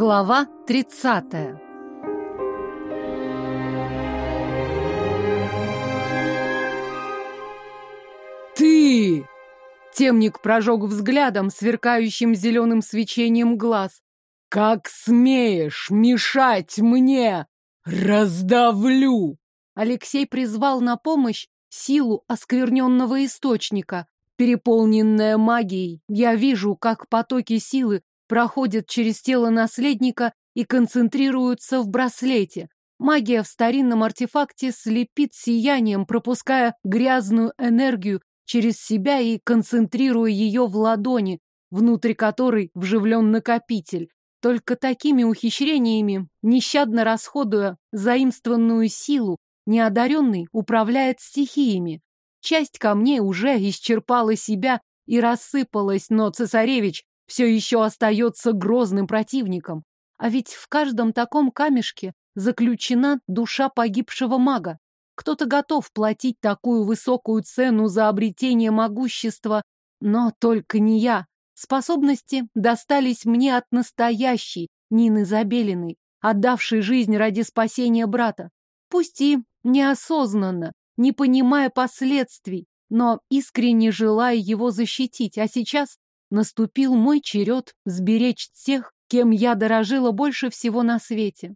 Глава 30 «Ты!» Темник прожег взглядом, сверкающим зеленым свечением глаз. «Как смеешь мешать мне! Раздавлю!» Алексей призвал на помощь силу оскверненного источника. Переполненная магией, я вижу, как потоки силы проходят через тело наследника и концентрируются в браслете. Магия в старинном артефакте слепит сиянием, пропуская грязную энергию через себя и концентрируя ее в ладони, внутри которой вживлен накопитель. Только такими ухищрениями, нещадно расходуя заимствованную силу, неодаренный управляет стихиями. Часть камней уже исчерпала себя и рассыпалась, но цесаревич все еще остается грозным противником. А ведь в каждом таком камешке заключена душа погибшего мага. Кто-то готов платить такую высокую цену за обретение могущества, но только не я. Способности достались мне от настоящей Нины Забелиной, отдавшей жизнь ради спасения брата. Пусть и неосознанно, не понимая последствий, но искренне желая его защитить. А сейчас Наступил мой черед сберечь тех, кем я дорожила больше всего на свете.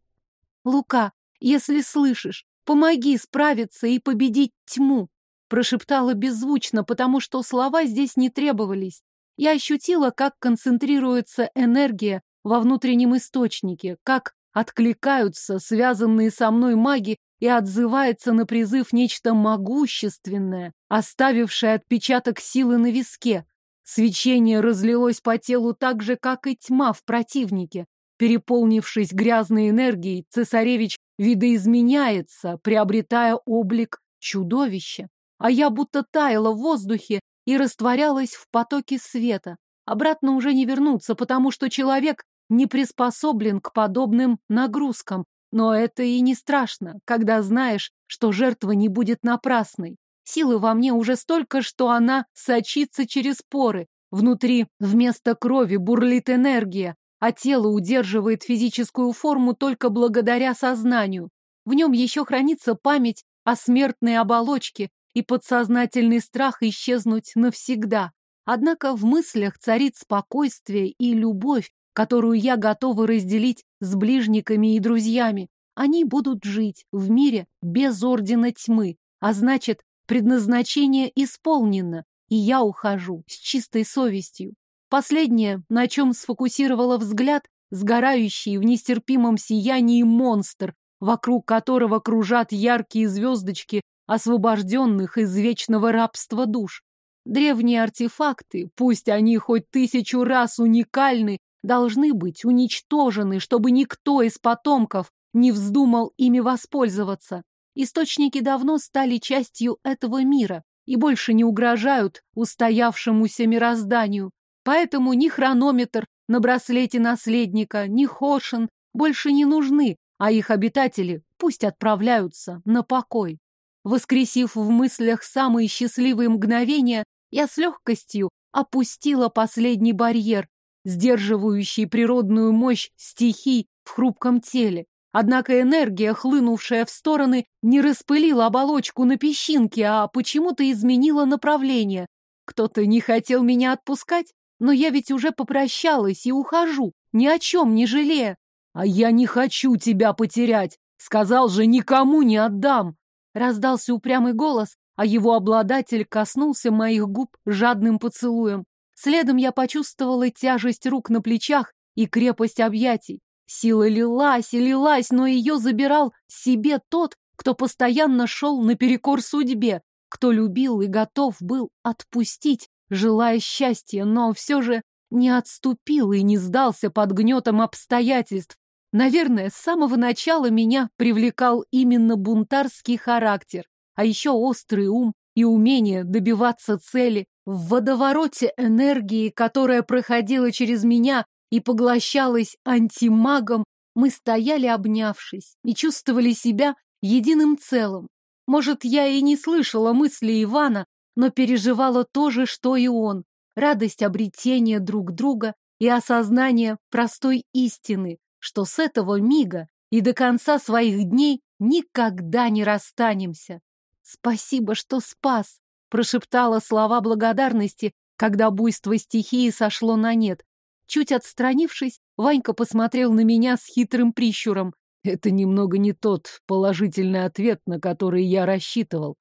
«Лука, если слышишь, помоги справиться и победить тьму!» Прошептала беззвучно, потому что слова здесь не требовались. Я ощутила, как концентрируется энергия во внутреннем источнике, как откликаются связанные со мной маги и отзывается на призыв нечто могущественное, оставившее отпечаток силы на виске. Свечение разлилось по телу так же, как и тьма в противнике. Переполнившись грязной энергией, цесаревич видоизменяется, приобретая облик чудовища. А я будто таяла в воздухе и растворялась в потоке света. Обратно уже не вернуться, потому что человек не приспособлен к подобным нагрузкам. Но это и не страшно, когда знаешь, что жертва не будет напрасной. Силы во мне уже столько, что она сочится через поры. Внутри вместо крови бурлит энергия, а тело удерживает физическую форму только благодаря сознанию. В нем еще хранится память о смертной оболочке и подсознательный страх исчезнуть навсегда. Однако в мыслях царит спокойствие и любовь, которую я готова разделить с ближниками и друзьями. Они будут жить в мире без ордена тьмы, а значит, Предназначение исполнено, и я ухожу с чистой совестью. Последнее, на чем сфокусировала взгляд, сгорающий в нестерпимом сиянии монстр, вокруг которого кружат яркие звездочки освобожденных из вечного рабства душ. Древние артефакты, пусть они хоть тысячу раз уникальны, должны быть уничтожены, чтобы никто из потомков не вздумал ими воспользоваться. Источники давно стали частью этого мира и больше не угрожают устоявшемуся мирозданию. Поэтому ни хронометр на браслете наследника, ни Хошин больше не нужны, а их обитатели пусть отправляются на покой. Воскресив в мыслях самые счастливые мгновения, я с легкостью опустила последний барьер, сдерживающий природную мощь стихий в хрупком теле. Однако энергия, хлынувшая в стороны, не распылила оболочку на песчинки, а почему-то изменила направление. Кто-то не хотел меня отпускать, но я ведь уже попрощалась и ухожу, ни о чем не жалея. А я не хочу тебя потерять, сказал же, никому не отдам. Раздался упрямый голос, а его обладатель коснулся моих губ жадным поцелуем. Следом я почувствовала тяжесть рук на плечах и крепость объятий. Сила лилась и лилась, но ее забирал себе тот, кто постоянно шел наперекор судьбе, кто любил и готов был отпустить, желая счастья, но все же не отступил и не сдался под гнетом обстоятельств. Наверное, с самого начала меня привлекал именно бунтарский характер, а еще острый ум и умение добиваться цели. В водовороте энергии, которая проходила через меня, и поглощалась антимагом, мы стояли обнявшись и чувствовали себя единым целым. Может, я и не слышала мысли Ивана, но переживала то же, что и он. Радость обретения друг друга и осознание простой истины, что с этого мига и до конца своих дней никогда не расстанемся. Спасибо, что спас, прошептала слова благодарности, когда буйство стихии сошло на нет. Чуть отстранившись, Ванька посмотрел на меня с хитрым прищуром. Это немного не тот положительный ответ, на который я рассчитывал.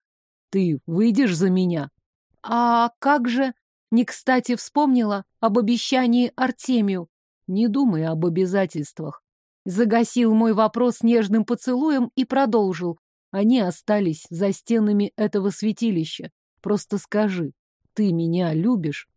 Ты выйдешь за меня? А как же? Не кстати вспомнила об обещании Артемию. Не думай об обязательствах. Загасил мой вопрос нежным поцелуем и продолжил. Они остались за стенами этого святилища. Просто скажи, ты меня любишь?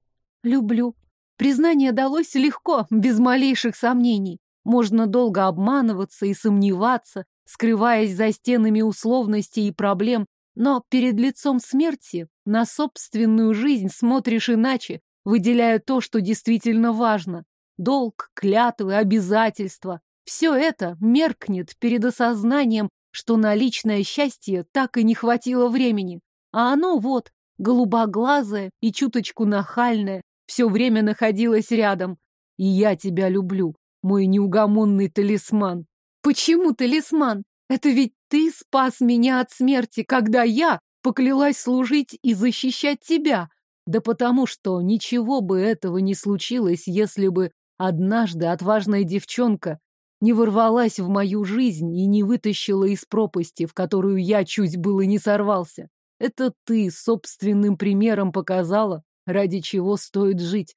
Люблю. Признание далось легко, без малейших сомнений. Можно долго обманываться и сомневаться, скрываясь за стенами условностей и проблем, но перед лицом смерти на собственную жизнь смотришь иначе, выделяя то, что действительно важно. Долг, клятвы, обязательства. Все это меркнет перед осознанием, что на личное счастье так и не хватило времени. А оно вот, голубоглазое и чуточку нахальное, все время находилось рядом. И я тебя люблю, мой неугомонный талисман. Почему талисман? Это ведь ты спас меня от смерти, когда я поклялась служить и защищать тебя. Да потому что ничего бы этого не случилось, если бы однажды отважная девчонка не ворвалась в мою жизнь и не вытащила из пропасти, в которую я чуть было не сорвался. Это ты собственным примером показала, ради чего стоит жить.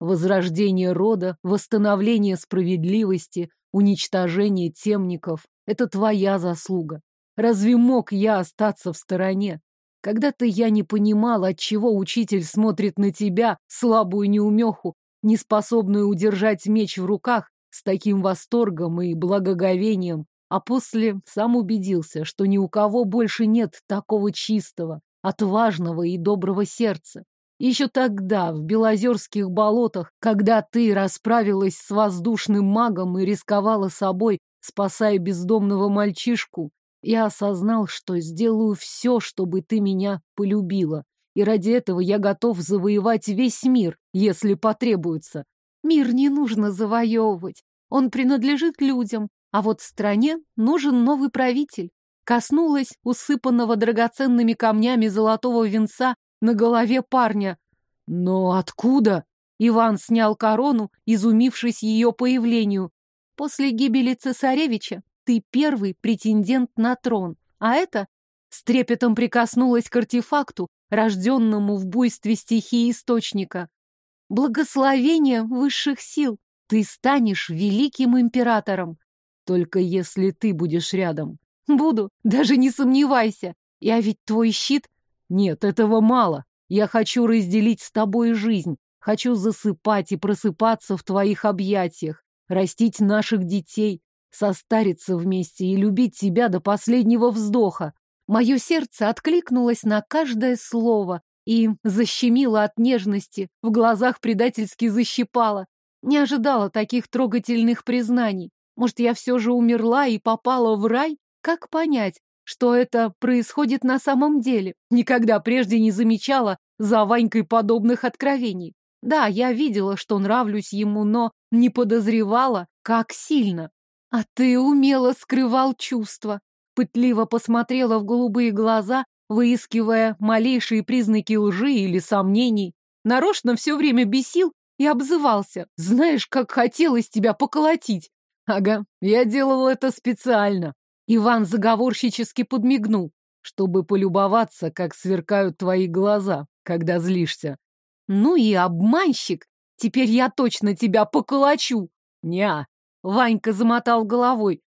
Возрождение рода, восстановление справедливости, уничтожение темников — это твоя заслуга. Разве мог я остаться в стороне? Когда-то я не понимал, отчего учитель смотрит на тебя, слабую неумеху, неспособную удержать меч в руках, с таким восторгом и благоговением, а после сам убедился, что ни у кого больше нет такого чистого, отважного и доброго сердца. Еще тогда, в Белозерских болотах, когда ты расправилась с воздушным магом и рисковала собой, спасая бездомного мальчишку, я осознал, что сделаю все, чтобы ты меня полюбила. И ради этого я готов завоевать весь мир, если потребуется. Мир не нужно завоевывать. Он принадлежит людям, а вот стране нужен новый правитель. Коснулась усыпанного драгоценными камнями золотого венца на голове парня. Но откуда? Иван снял корону, изумившись ее появлению. После гибели цесаревича ты первый претендент на трон, а это с трепетом прикоснулась к артефакту, рожденному в буйстве стихии источника. Благословение высших сил. Ты станешь великим императором. Только если ты будешь рядом. Буду, даже не сомневайся. Я ведь твой щит. Нет, этого мало. Я хочу разделить с тобой жизнь. Хочу засыпать и просыпаться в твоих объятиях, растить наших детей, состариться вместе и любить тебя до последнего вздоха. Мое сердце откликнулось на каждое слово и защемило от нежности, в глазах предательски защипало. Не ожидала таких трогательных признаний. Может, я все же умерла и попала в рай? Как понять, что это происходит на самом деле? Никогда прежде не замечала за Ванькой подобных откровений. Да, я видела, что нравлюсь ему, но не подозревала, как сильно. А ты умело скрывал чувства. Пытливо посмотрела в голубые глаза, выискивая малейшие признаки лжи или сомнений. Нарочно все время бесил и обзывался. Знаешь, как хотелось тебя поколотить. Ага, я делал это специально. Иван заговорщически подмигнул, чтобы полюбоваться, как сверкают твои глаза, когда злишься. Ну и обманщик. Теперь я точно тебя поколочу. Неа. Ванька замотал головой.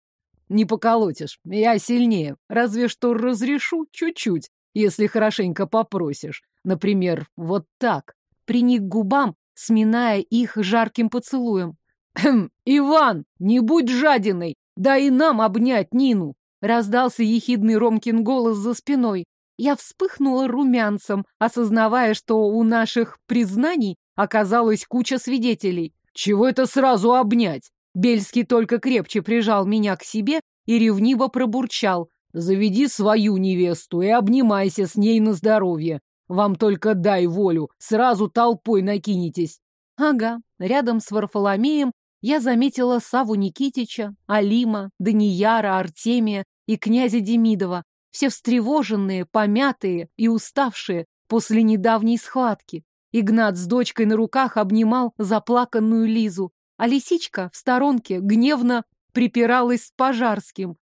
Не поколотишь, я сильнее. Разве что разрешу чуть-чуть, если хорошенько попросишь. Например, вот так. Приник к губам, сминая их жарким поцелуем. «Хм, Иван, не будь жадиной! Дай и нам обнять Нину!» Раздался ехидный Ромкин голос за спиной. Я вспыхнула румянцем, осознавая, что у наших признаний оказалась куча свидетелей. «Чего это сразу обнять?» Бельский только крепче прижал меня к себе и ревниво пробурчал. «Заведи свою невесту и обнимайся с ней на здоровье. Вам только дай волю, сразу толпой накинетесь. Ага, рядом с Варфоломеем я заметила Саву Никитича, Алима, Данияра, Артемия и князя Демидова, все встревоженные, помятые и уставшие после недавней схватки. Игнат с дочкой на руках обнимал заплаканную Лизу, а лисичка в сторонке гневно припиралась с Пожарским.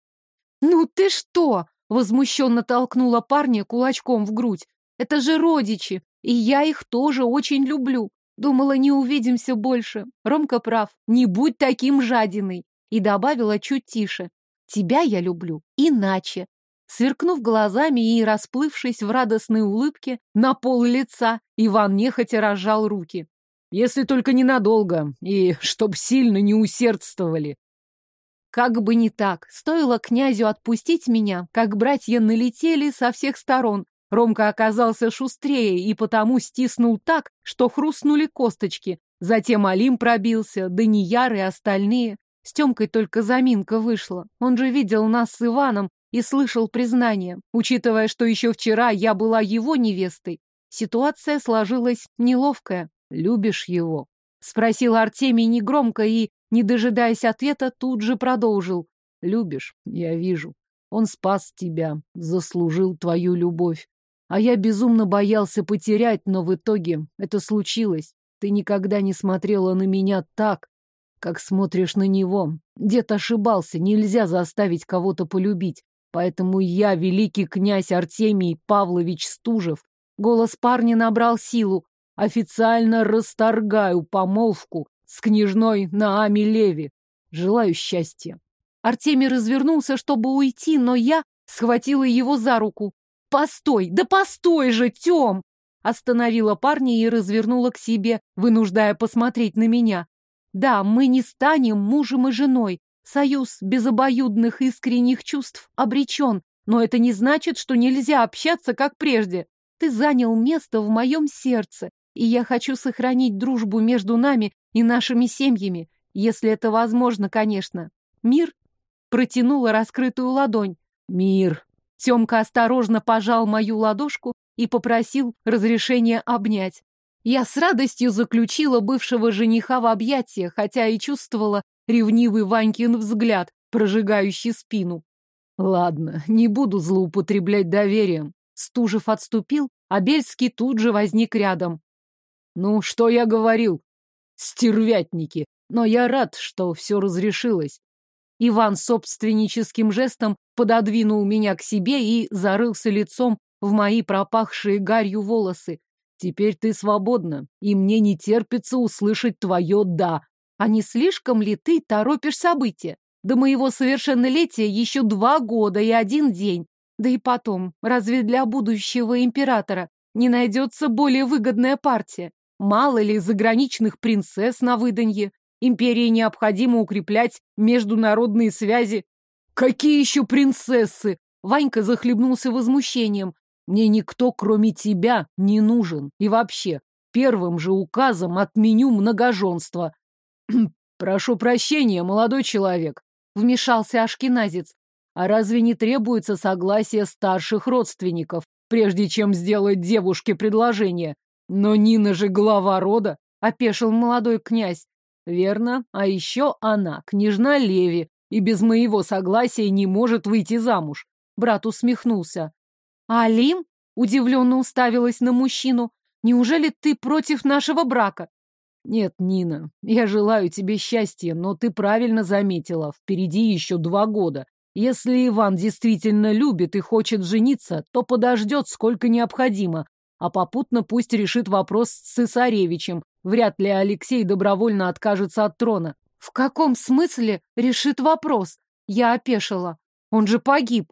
«Ну ты что?» — возмущенно толкнула парня кулачком в грудь. «Это же родичи, и я их тоже очень люблю. Думала, не увидимся больше. Ромка прав, не будь таким жадиной». И добавила чуть тише. «Тебя я люблю иначе». Сверкнув глазами и расплывшись в радостной улыбке на пол лица, Иван нехотя разжал руки. Если только ненадолго, и чтоб сильно не усердствовали. Как бы не так, стоило князю отпустить меня, как братья налетели со всех сторон. Ромка оказался шустрее и потому стиснул так, что хрустнули косточки. Затем Алим пробился, Данияр и остальные. С Тёмкой только заминка вышла. Он же видел нас с Иваном и слышал признание. Учитывая, что еще вчера я была его невестой, ситуация сложилась неловкая. Любишь его? Спросил Артемий негромко и, не дожидаясь ответа, тут же продолжил. Любишь, я вижу. Он спас тебя, заслужил твою любовь. А я безумно боялся потерять, но в итоге это случилось. Ты никогда не смотрела на меня так, как смотришь на него. Дед ошибался, нельзя заставить кого-то полюбить. Поэтому я, великий князь Артемий Павлович Стужев, голос парня набрал силу, официально расторгаю помолвку с княжной Наами Леви. Желаю счастья. Артемий развернулся, чтобы уйти, но я схватила его за руку. «Постой! Да постой же, Тём!» Остановила парня и развернула к себе, вынуждая посмотреть на меня. «Да, мы не станем мужем и женой. Союз без обоюдных искренних чувств обречен, но это не значит, что нельзя общаться, как прежде. Ты занял место в моем сердце, и я хочу сохранить дружбу между нами и нашими семьями, если это возможно, конечно. Мир протянула раскрытую ладонь. Мир. Тёмка осторожно пожал мою ладошку и попросил разрешения обнять. Я с радостью заключила бывшего жениха в объятия, хотя и чувствовала ревнивый Ванькин взгляд, прожигающий спину. Ладно, не буду злоупотреблять доверием. Стужев отступил, а Бельский тут же возник рядом. Ну, что я говорил? Стервятники. Но я рад, что все разрешилось. Иван собственническим жестом пододвинул меня к себе и зарылся лицом в мои пропахшие гарью волосы. Теперь ты свободна, и мне не терпится услышать твое «да». А не слишком ли ты торопишь события? До моего совершеннолетия еще два года и один день. Да и потом, разве для будущего императора не найдется более выгодная партия? Мало ли заграничных принцесс на выданье. Империи необходимо укреплять международные связи. Какие еще принцессы? Ванька захлебнулся возмущением. Мне никто, кроме тебя, не нужен. И вообще, первым же указом отменю многоженство. Прошу прощения, молодой человек, вмешался Ашкиназец. А разве не требуется согласие старших родственников, прежде чем сделать девушке предложение? Но Нина же глава рода, опешил молодой князь. Верно, а еще она, княжна Леви, и без моего согласия не может выйти замуж. Брат усмехнулся. Алим удивленно уставилась на мужчину. Неужели ты против нашего брака? Нет, Нина, я желаю тебе счастья, но ты правильно заметила, впереди еще два года. Если Иван действительно любит и хочет жениться, то подождет сколько необходимо, а попутно пусть решит вопрос с цесаревичем. Вряд ли Алексей добровольно откажется от трона. В каком смысле решит вопрос? Я опешила. Он же погиб.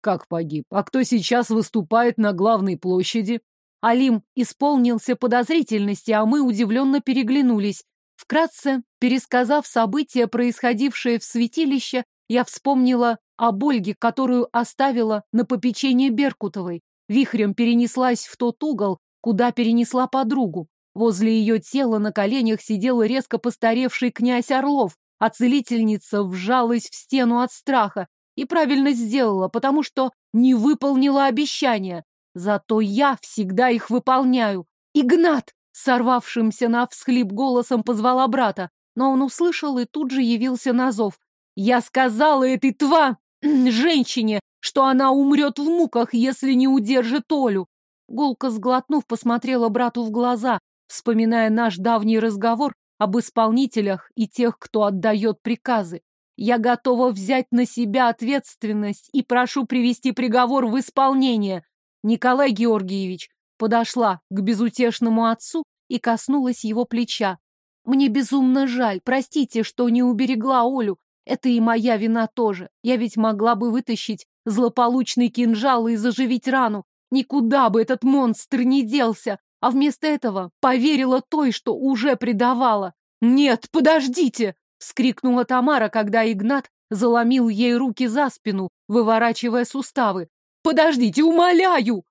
Как погиб? А кто сейчас выступает на главной площади? Алим исполнился подозрительности, а мы удивленно переглянулись. Вкратце, пересказав события, происходившие в святилище, я вспомнила об Ольге, которую оставила на попечение Беркутовой вихрем перенеслась в тот угол, куда перенесла подругу. Возле ее тела на коленях сидел резко постаревший князь Орлов, а целительница вжалась в стену от страха и правильно сделала, потому что не выполнила обещания. Зато я всегда их выполняю. «Игнат!» — сорвавшимся на всхлип голосом позвала брата. Но он услышал и тут же явился на зов. «Я сказала этой тва... женщине, что она умрет в муках, если не удержит Олю!» Гулко сглотнув, посмотрела брату в глаза, вспоминая наш давний разговор об исполнителях и тех, кто отдает приказы. Я готова взять на себя ответственность и прошу привести приговор в исполнение. Николай Георгиевич подошла к безутешному отцу и коснулась его плеча. Мне безумно жаль, простите, что не уберегла Олю. Это и моя вина тоже. Я ведь могла бы вытащить злополучный кинжал и заживить рану. Никуда бы этот монстр не делся а вместо этого поверила той, что уже предавала. «Нет, подождите!» — вскрикнула Тамара, когда Игнат заломил ей руки за спину, выворачивая суставы. «Подождите, умоляю!»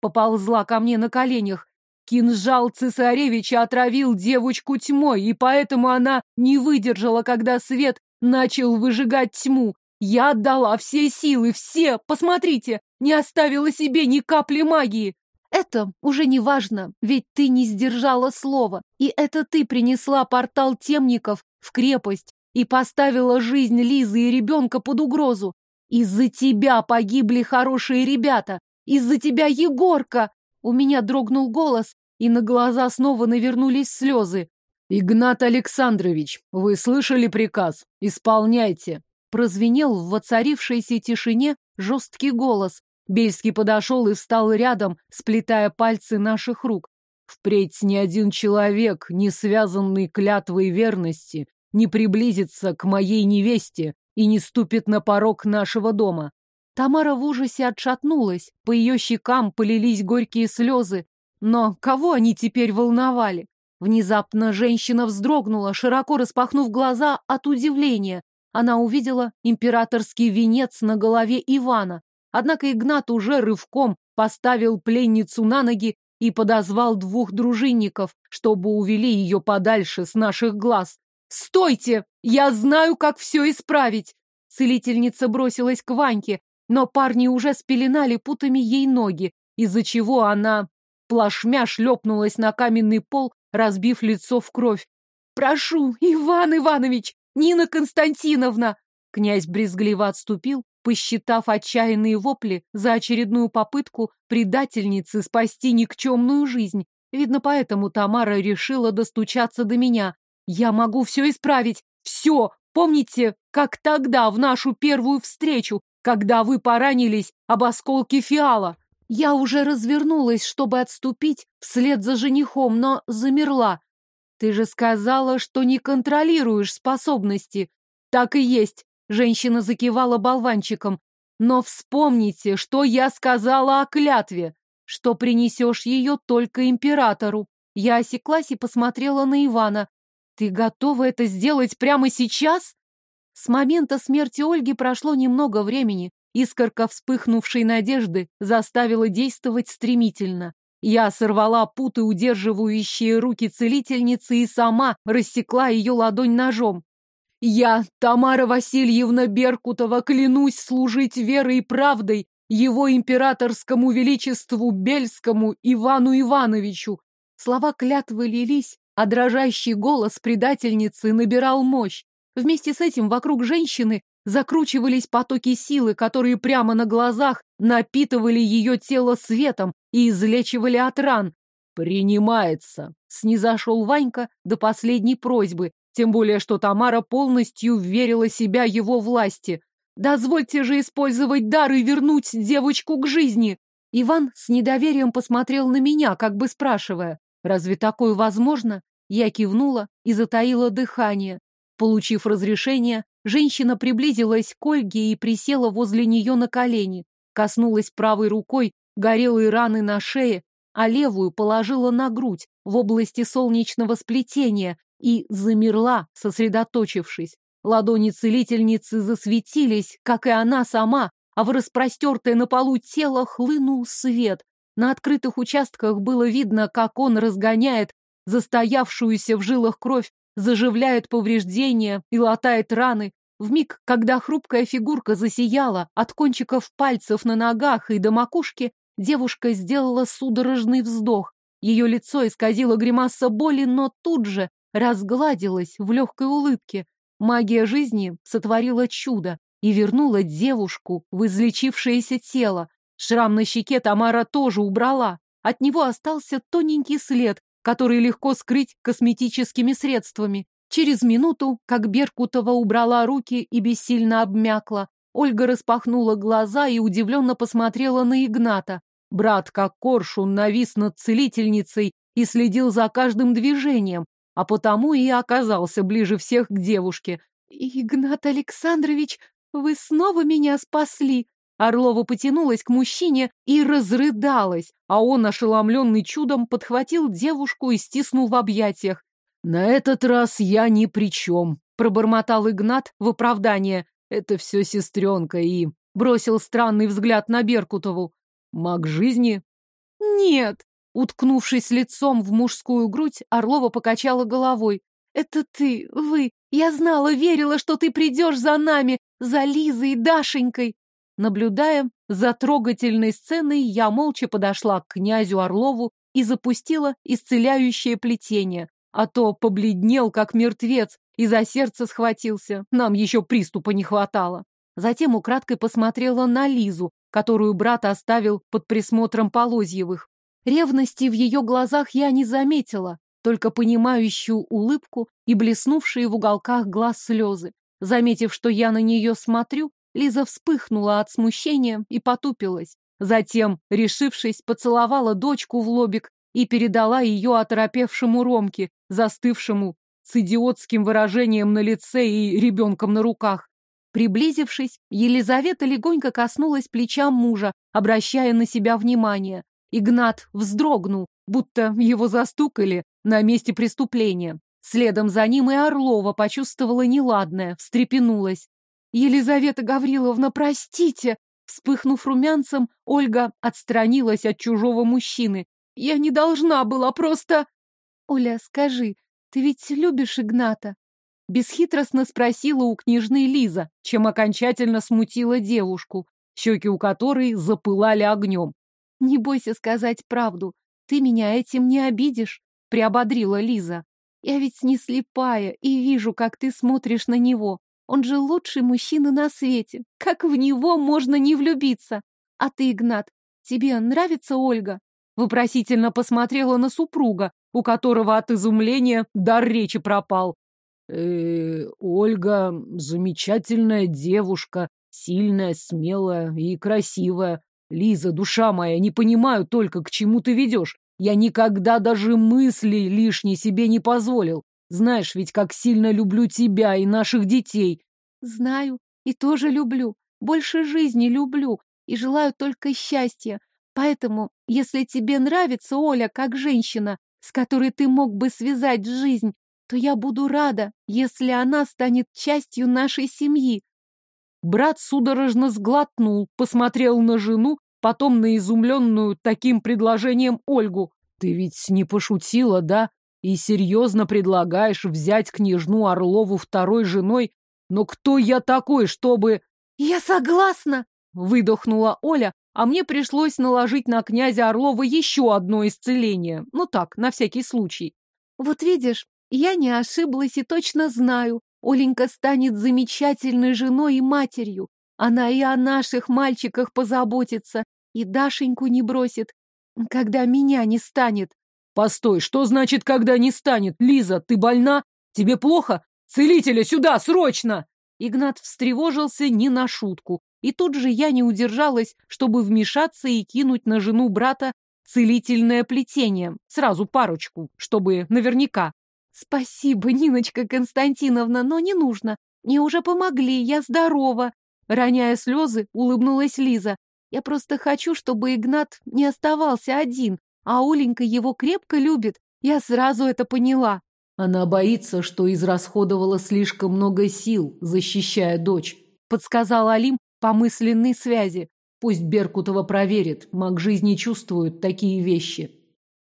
Поползла ко мне на коленях. Кинжал цесаревича отравил девочку тьмой, и поэтому она не выдержала, когда свет начал выжигать тьму. Я отдала все силы, все, посмотрите, не оставила себе ни капли магии. Это уже не важно, ведь ты не сдержала слова. И это ты принесла портал темников в крепость и поставила жизнь Лизы и ребенка под угрозу. Из-за тебя погибли хорошие ребята. Из-за тебя Егорка. У меня дрогнул голос, и на глаза снова навернулись слезы. «Игнат Александрович, вы слышали приказ? Исполняйте!» Прозвенел в воцарившейся тишине жесткий голос, Бельский подошел и встал рядом, сплетая пальцы наших рук. Впредь ни один человек, не связанный клятвой верности, не приблизится к моей невесте и не ступит на порог нашего дома. Тамара в ужасе отшатнулась, по ее щекам полились горькие слезы. Но кого они теперь волновали? Внезапно женщина вздрогнула, широко распахнув глаза от удивления. Она увидела императорский венец на голове Ивана, Однако Игнат уже рывком поставил пленницу на ноги и подозвал двух дружинников, чтобы увели ее подальше с наших глаз. «Стойте! Я знаю, как все исправить!» Целительница бросилась к Ваньке, но парни уже спеленали путами ей ноги, из-за чего она плашмя шлепнулась на каменный пол, разбив лицо в кровь. «Прошу, Иван Иванович! Нина Константиновна!» Князь брезгливо отступил, посчитав отчаянные вопли за очередную попытку предательницы спасти никчемную жизнь. Видно, поэтому Тамара решила достучаться до меня. Я могу все исправить. Все! Помните, как тогда, в нашу первую встречу, когда вы поранились об осколке фиала? Я уже развернулась, чтобы отступить вслед за женихом, но замерла. Ты же сказала, что не контролируешь способности. Так и есть. Женщина закивала болванчиком. Но вспомните, что я сказала о клятве, что принесешь ее только императору. Я осеклась и посмотрела на Ивана. Ты готова это сделать прямо сейчас? С момента смерти Ольги прошло немного времени. Искорка вспыхнувшей надежды заставила действовать стремительно. Я сорвала путы, удерживающие руки целительницы, и сама рассекла ее ладонь ножом. Я, Тамара Васильевна Беркутова, клянусь служить верой и правдой его императорскому величеству Бельскому Ивану Ивановичу. Слова клятвы лились, а дрожащий голос предательницы набирал мощь. Вместе с этим вокруг женщины закручивались потоки силы, которые прямо на глазах напитывали ее тело светом и излечивали от ран. «Принимается!» — снизошел Ванька до последней просьбы, тем более, что Тамара полностью верила себя его власти. «Дозвольте же использовать дар и вернуть девочку к жизни!» Иван с недоверием посмотрел на меня, как бы спрашивая, «Разве такое возможно?» Я кивнула и затаила дыхание. Получив разрешение, женщина приблизилась к Ольге и присела возле нее на колени, коснулась правой рукой горелой раны на шее, а левую положила на грудь в области солнечного сплетения, и замерла, сосредоточившись. Ладони целительницы засветились, как и она сама, а в распростертое на полу тело хлынул свет. На открытых участках было видно, как он разгоняет застоявшуюся в жилах кровь, заживляет повреждения и латает раны. В миг, когда хрупкая фигурка засияла от кончиков пальцев на ногах и до макушки, девушка сделала судорожный вздох. Ее лицо исказило гримаса боли, но тут же разгладилась в легкой улыбке. Магия жизни сотворила чудо и вернула девушку в излечившееся тело. Шрам на щеке Тамара тоже убрала. От него остался тоненький след, который легко скрыть косметическими средствами. Через минуту, как Беркутова убрала руки и бессильно обмякла, Ольга распахнула глаза и удивленно посмотрела на Игната. Брат, как коршун, навис над целительницей и следил за каждым движением, а потому и оказался ближе всех к девушке. «Игнат Александрович, вы снова меня спасли!» Орлова потянулась к мужчине и разрыдалась, а он, ошеломленный чудом, подхватил девушку и стиснул в объятиях. «На этот раз я ни при чем», — пробормотал Игнат в оправдание. «Это все сестренка и...» — бросил странный взгляд на Беркутову. «Маг жизни?» «Нет!» — уткнувшись лицом в мужскую грудь, Орлова покачала головой. «Это ты, вы! Я знала, верила, что ты придешь за нами, за Лизой и Дашенькой!» Наблюдая за трогательной сценой, я молча подошла к князю Орлову и запустила исцеляющее плетение, а то побледнел, как мертвец, и за сердце схватился. Нам еще приступа не хватало. Затем украдкой посмотрела на Лизу, которую брат оставил под присмотром Полозьевых. Ревности в ее глазах я не заметила, только понимающую улыбку и блеснувшие в уголках глаз слезы. Заметив, что я на нее смотрю, Лиза вспыхнула от смущения и потупилась. Затем, решившись, поцеловала дочку в лобик и передала ее оторопевшему Ромке, застывшему с идиотским выражением на лице и ребенком на руках. Приблизившись, Елизавета легонько коснулась плеча мужа, обращая на себя внимание. Игнат вздрогнул, будто его застукали на месте преступления. Следом за ним и Орлова почувствовала неладное, встрепенулась. «Елизавета Гавриловна, простите!» Вспыхнув румянцем, Ольга отстранилась от чужого мужчины. «Я не должна была, просто...» «Оля, скажи, ты ведь любишь Игната?» Бесхитростно спросила у княжны Лиза, чем окончательно смутила девушку, щеки у которой запылали огнем. «Не бойся сказать правду. Ты меня этим не обидишь», — приободрила Лиза. «Я ведь не слепая и вижу, как ты смотришь на него. Он же лучший мужчина на свете. Как в него можно не влюбиться? А ты, Игнат, тебе нравится Ольга? Вопросительно посмотрела на супруга, у которого от изумления дар речи пропал. Э, Ольга замечательная девушка, сильная, смелая и красивая. Лиза, душа моя, не понимаю только, к чему ты ведешь. Я никогда даже мысли лишней себе не позволил. Знаешь ведь, как сильно люблю тебя и наших детей. Знаю, и тоже люблю. Больше жизни люблю и желаю только счастья. Поэтому, если тебе нравится Оля как женщина, с которой ты мог бы связать жизнь, то я буду рада, если она станет частью нашей семьи. Брат судорожно сглотнул, посмотрел на жену, потом на изумленную таким предложением Ольгу. Ты ведь не пошутила, да? и серьезно предлагаешь взять княжну Орлову второй женой, но кто я такой, чтобы... Я согласна, выдохнула Оля, а мне пришлось наложить на князя Орлова еще одно исцеление. Ну так, на всякий случай. Вот видишь, я не ошиблась и точно знаю, Оленька станет замечательной женой и матерью. Она и о наших мальчиках позаботится, и Дашеньку не бросит, когда меня не станет. Постой, что значит, когда не станет? Лиза, ты больна? Тебе плохо? Целителя сюда, срочно! Игнат встревожился не на шутку. И тут же я не удержалась, чтобы вмешаться и кинуть на жену брата целительное плетение. Сразу парочку, чтобы наверняка. Спасибо, Ниночка Константиновна, но не нужно. Мне уже помогли, я здорова. Роняя слезы, улыбнулась Лиза. Я просто хочу, чтобы Игнат не оставался один, а Оленька его крепко любит. Я сразу это поняла. Она боится, что израсходовала слишком много сил, защищая дочь, подсказал Алим по мысленной связи. Пусть Беркутова проверит, маг жизни чувствует такие вещи.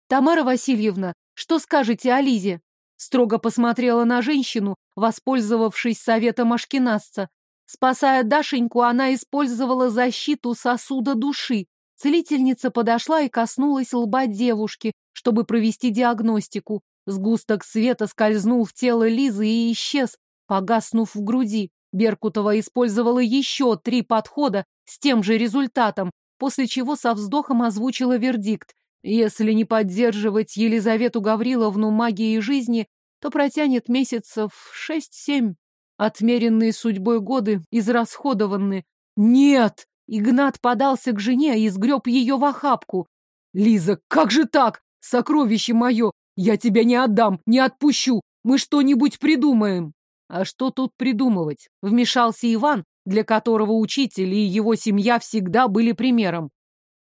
Тамара Васильевна, что скажете о Лизе? Строго посмотрела на женщину, воспользовавшись советом ашкенасца. Спасая Дашеньку, она использовала защиту сосуда души. Целительница подошла и коснулась лба девушки, чтобы провести диагностику. Сгусток света скользнул в тело Лизы и исчез, погаснув в груди. Беркутова использовала еще три подхода с тем же результатом, после чего со вздохом озвучила вердикт. Если не поддерживать Елизавету Гавриловну магией жизни, то протянет месяцев шесть-семь. Отмеренные судьбой годы израсходованы. Нет! Игнат подался к жене и сгреб ее в охапку. Лиза, как же так? Сокровище мое! Я тебя не отдам, не отпущу! Мы что-нибудь придумаем! А что тут придумывать? Вмешался Иван, для которого учитель и его семья всегда были примером.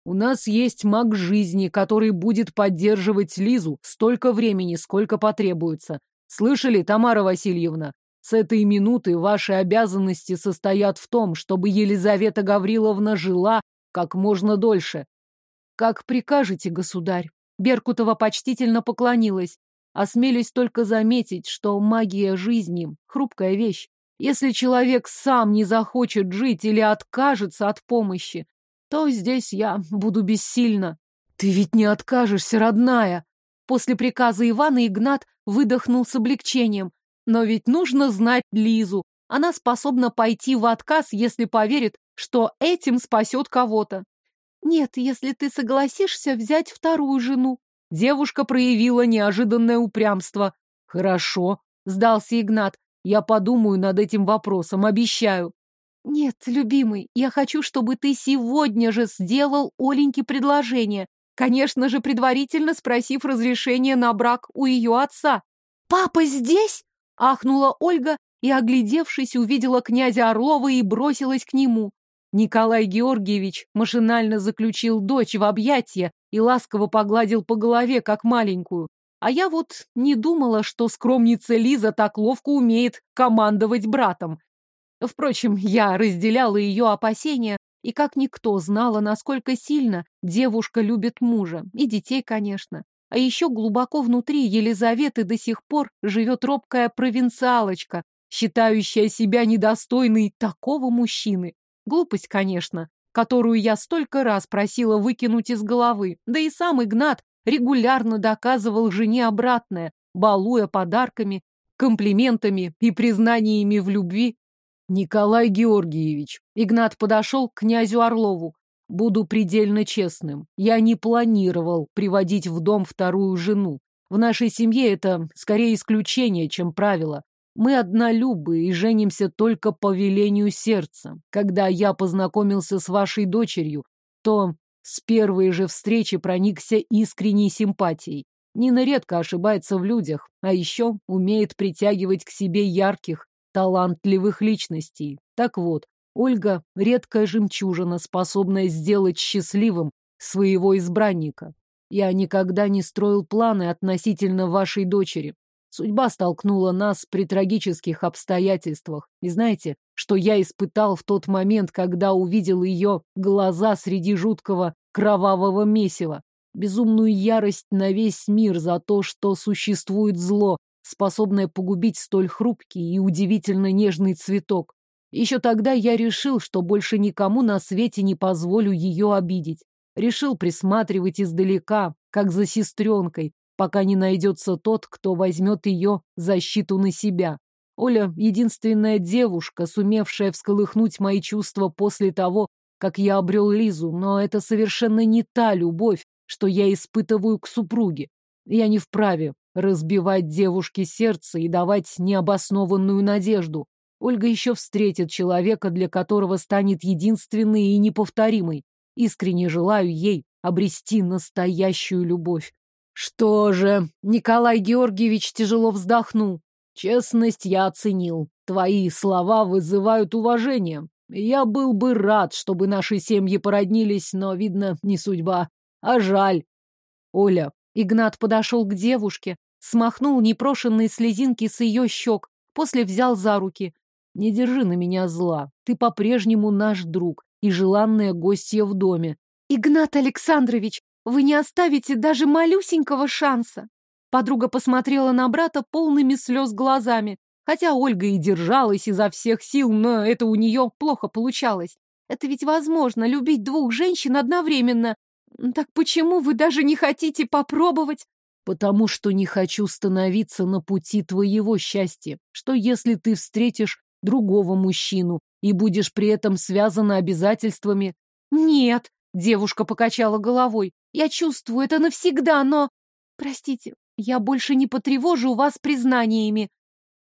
У нас есть маг жизни, который будет поддерживать Лизу столько времени, сколько потребуется. Слышали, Тамара Васильевна? С этой минуты ваши обязанности состоят в том, чтобы Елизавета Гавриловна жила как можно дольше. Как прикажете, государь. Беркутова почтительно поклонилась. Осмелюсь только заметить, что магия жизни — хрупкая вещь. Если человек сам не захочет жить или откажется от помощи, то здесь я буду бессильна. Ты ведь не откажешься, родная. После приказа Ивана Игнат выдохнул с облегчением. Но ведь нужно знать Лизу. Она способна пойти в отказ, если поверит, что этим спасет кого-то. Нет, если ты согласишься взять вторую жену. Девушка проявила неожиданное упрямство. Хорошо, сдался Игнат. Я подумаю над этим вопросом, обещаю. «Нет, любимый, я хочу, чтобы ты сегодня же сделал Оленьке предложение, конечно же, предварительно спросив разрешение на брак у ее отца». «Папа здесь?» — ахнула Ольга и, оглядевшись, увидела князя Орлова и бросилась к нему. Николай Георгиевич машинально заключил дочь в объятия и ласково погладил по голове, как маленькую. А я вот не думала, что скромница Лиза так ловко умеет командовать братом. Впрочем, я разделяла ее опасения и как никто знала, насколько сильно девушка любит мужа, и детей, конечно. А еще глубоко внутри Елизаветы до сих пор живет робкая провинциалочка, считающая себя недостойной такого мужчины. Глупость, конечно, которую я столько раз просила выкинуть из головы. Да и сам Игнат регулярно доказывал жене обратное, балуя подарками, комплиментами и признаниями в любви. Николай Георгиевич, Игнат подошел к князю Орлову. Буду предельно честным. Я не планировал приводить в дом вторую жену. В нашей семье это скорее исключение, чем правило. Мы однолюбы и женимся только по велению сердца. Когда я познакомился с вашей дочерью, то с первой же встречи проникся искренней симпатией. Нина редко ошибается в людях, а еще умеет притягивать к себе ярких, талантливых личностей. Так вот, Ольга — редкая жемчужина, способная сделать счастливым своего избранника. Я никогда не строил планы относительно вашей дочери. Судьба столкнула нас при трагических обстоятельствах. И знаете, что я испытал в тот момент, когда увидел ее глаза среди жуткого кровавого месива? Безумную ярость на весь мир за то, что существует зло, способная погубить столь хрупкий и удивительно нежный цветок. Еще тогда я решил, что больше никому на свете не позволю ее обидеть. Решил присматривать издалека, как за сестренкой, пока не найдется тот, кто возьмет ее защиту на себя. Оля — единственная девушка, сумевшая всколыхнуть мои чувства после того, как я обрел Лизу, но это совершенно не та любовь, что я испытываю к супруге. Я не вправе разбивать девушке сердце и давать необоснованную надежду. Ольга еще встретит человека, для которого станет единственной и неповторимой. Искренне желаю ей обрести настоящую любовь. Что же, Николай Георгиевич тяжело вздохнул. Честность я оценил. Твои слова вызывают уважение. Я был бы рад, чтобы наши семьи породнились, но, видно, не судьба. А жаль. Оля, Игнат подошел к девушке, смахнул непрошенные слезинки с ее щек, после взял за руки. «Не держи на меня зла. Ты по-прежнему наш друг и желанная гостья в доме». «Игнат Александрович, вы не оставите даже малюсенького шанса!» Подруга посмотрела на брата полными слез глазами. Хотя Ольга и держалась изо всех сил, но это у нее плохо получалось. Это ведь возможно, любить двух женщин одновременно. Так почему вы даже не хотите попробовать? Потому что не хочу становиться на пути твоего счастья. Что если ты встретишь другого мужчину и будешь при этом связана обязательствами? Нет, девушка покачала головой. Я чувствую это навсегда, но... Простите, я больше не потревожу вас признаниями.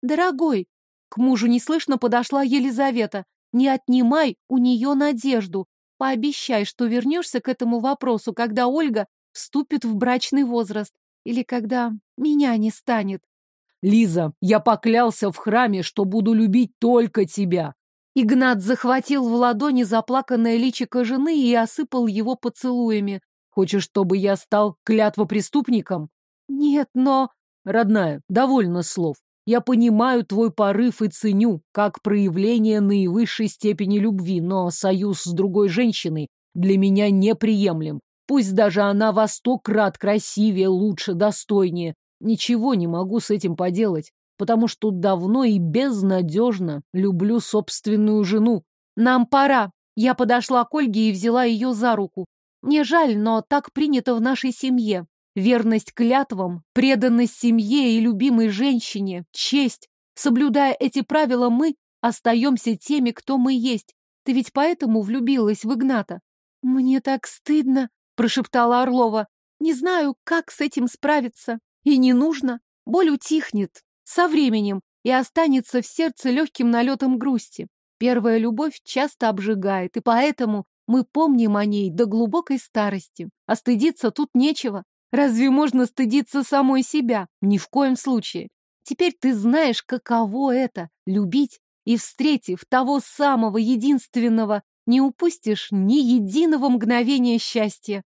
Дорогой, к мужу неслышно подошла Елизавета. Не отнимай у нее надежду. Пообещай, что вернешься к этому вопросу, когда Ольга вступит в брачный возраст. Или когда меня не станет. Лиза, я поклялся в храме, что буду любить только тебя. Игнат захватил в ладони заплаканное личико жены и осыпал его поцелуями. Хочешь, чтобы я стал клятвопреступником? Нет, но... Родная, довольно слов. Я понимаю твой порыв и ценю, как проявление наивысшей степени любви, но союз с другой женщиной для меня неприемлем. Пусть даже она во сто крат красивее, лучше, достойнее. Ничего не могу с этим поделать, потому что давно и безнадежно люблю собственную жену. Нам пора. Я подошла к Ольге и взяла ее за руку. Мне жаль, но так принято в нашей семье. Верность клятвам, преданность семье и любимой женщине, честь. Соблюдая эти правила, мы остаемся теми, кто мы есть. Ты ведь поэтому влюбилась в Игната? Мне так стыдно, прошептала Орлова. Не знаю, как с этим справиться. И не нужно. Боль утихнет со временем и останется в сердце легким налетом грусти. Первая любовь часто обжигает, и поэтому мы помним о ней до глубокой старости. А стыдиться тут нечего. Разве можно стыдиться самой себя? Ни в коем случае. Теперь ты знаешь, каково это — любить, и, встретив того самого единственного, не упустишь ни единого мгновения счастья.